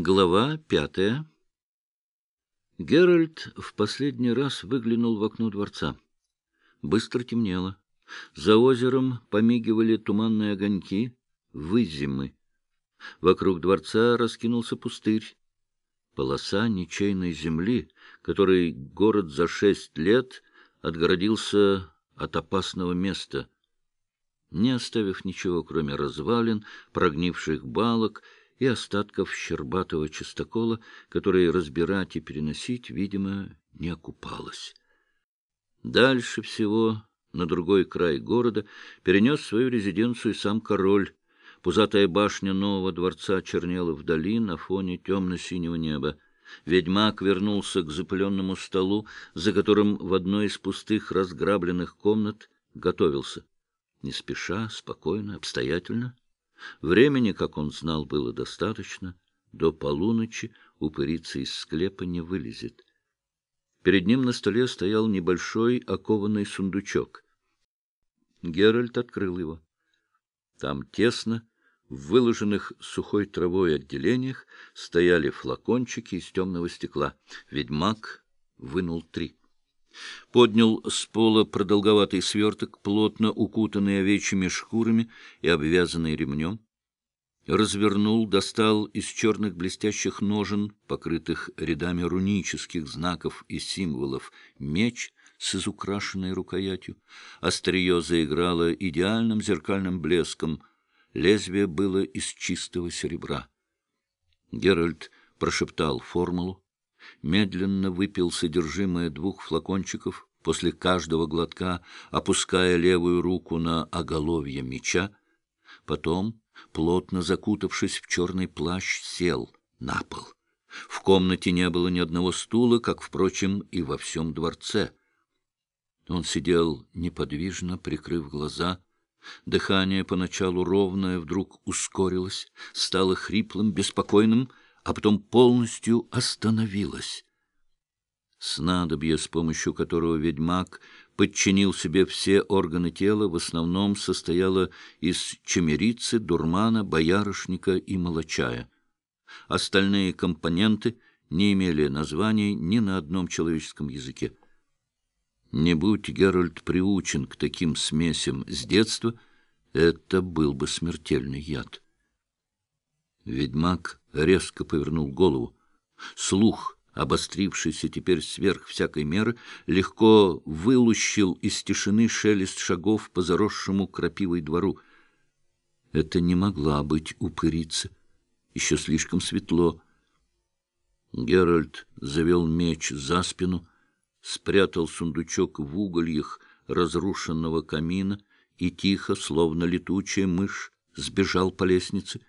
Глава пятая Геральт в последний раз выглянул в окно дворца. Быстро темнело. За озером помигивали туманные огоньки, вызимы. Вокруг дворца раскинулся пустырь. Полоса ничейной земли, которой город за шесть лет отгородился от опасного места, не оставив ничего, кроме развалин, прогнивших балок и остатков щербатого чистокола, которые разбирать и переносить, видимо, не окупалось. Дальше всего, на другой край города, перенес свою резиденцию сам король. Пузатая башня нового дворца чернела вдали на фоне темно-синего неба. Ведьмак вернулся к запыленному столу, за которым в одной из пустых разграбленных комнат готовился. Не спеша, спокойно, обстоятельно. Времени, как он знал, было достаточно. До полуночи упырица из склепа не вылезет. Перед ним на столе стоял небольшой окованный сундучок. Геральт открыл его. Там тесно, в выложенных сухой травой отделениях, стояли флакончики из темного стекла. Ведьмак вынул три поднял с пола продолговатый сверток, плотно укутанный овечьими шкурами и обвязанный ремнем, развернул, достал из черных блестящих ножен, покрытых рядами рунических знаков и символов, меч с изукрашенной рукоятью. Острие заиграло идеальным зеркальным блеском, лезвие было из чистого серебра. Геральт прошептал формулу, медленно выпил содержимое двух флакончиков, после каждого глотка опуская левую руку на оголовье меча, потом, плотно закутавшись в черный плащ, сел на пол. В комнате не было ни одного стула, как, впрочем, и во всем дворце. Он сидел неподвижно, прикрыв глаза. Дыхание поначалу ровное вдруг ускорилось, стало хриплым, беспокойным — а потом полностью остановилась. Снадобье, с помощью которого ведьмак подчинил себе все органы тела, в основном состояло из чемерицы, дурмана, боярышника и молочая. Остальные компоненты не имели названий ни на одном человеческом языке. Не будь Геральт приучен к таким смесям с детства, это был бы смертельный яд. Ведьмак резко повернул голову. Слух, обострившийся теперь сверх всякой меры, легко вылущил из тишины шелест шагов по заросшему крапивой двору. Это не могла быть упырица. Еще слишком светло. Геральт завел меч за спину, спрятал сундучок в угольях разрушенного камина и тихо, словно летучая мышь, сбежал по лестнице.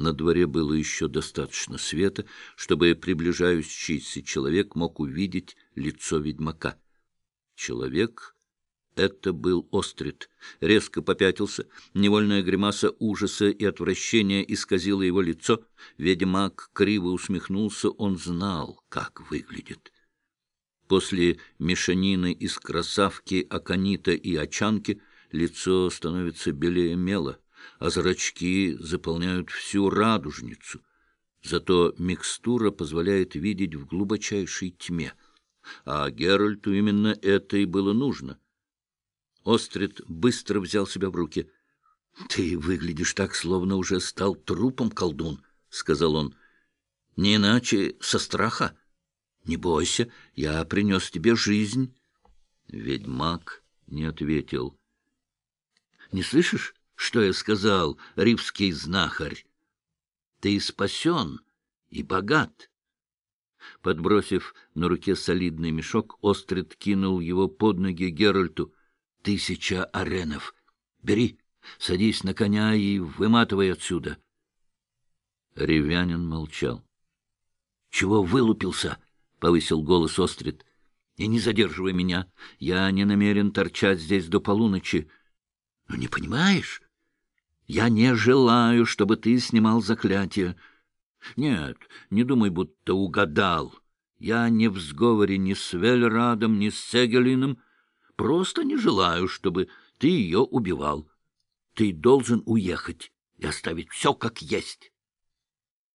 На дворе было еще достаточно света, чтобы приближающийся человек мог увидеть лицо ведьмака. Человек — это был Острид. Резко попятился, невольная гримаса ужаса и отвращения исказила его лицо. Ведьмак криво усмехнулся, он знал, как выглядит. После мешанины из красавки, аконита и очанки лицо становится белее мела — а зрачки заполняют всю радужницу. Зато микстура позволяет видеть в глубочайшей тьме. А Геральту именно это и было нужно. Острид быстро взял себя в руки. — Ты выглядишь так, словно уже стал трупом, колдун, — сказал он. — Не иначе со страха. Не бойся, я принес тебе жизнь. Ведьмак не ответил. — Не слышишь? Что я сказал, ривский знахарь. Ты спасен и богат. Подбросив на руке солидный мешок, Острид кинул его под ноги Геральту. Тысяча аренов. Бери, садись на коня и выматывай отсюда. Ревянин молчал. — Чего вылупился? — повысил голос Острид. — И не задерживай меня. Я не намерен торчать здесь до полуночи. — Ну, не понимаешь? Я не желаю, чтобы ты снимал заклятие. Нет, не думай, будто угадал. Я не в сговоре ни с Вельрадом, ни с Сегелином. Просто не желаю, чтобы ты ее убивал. Ты должен уехать и оставить все как есть.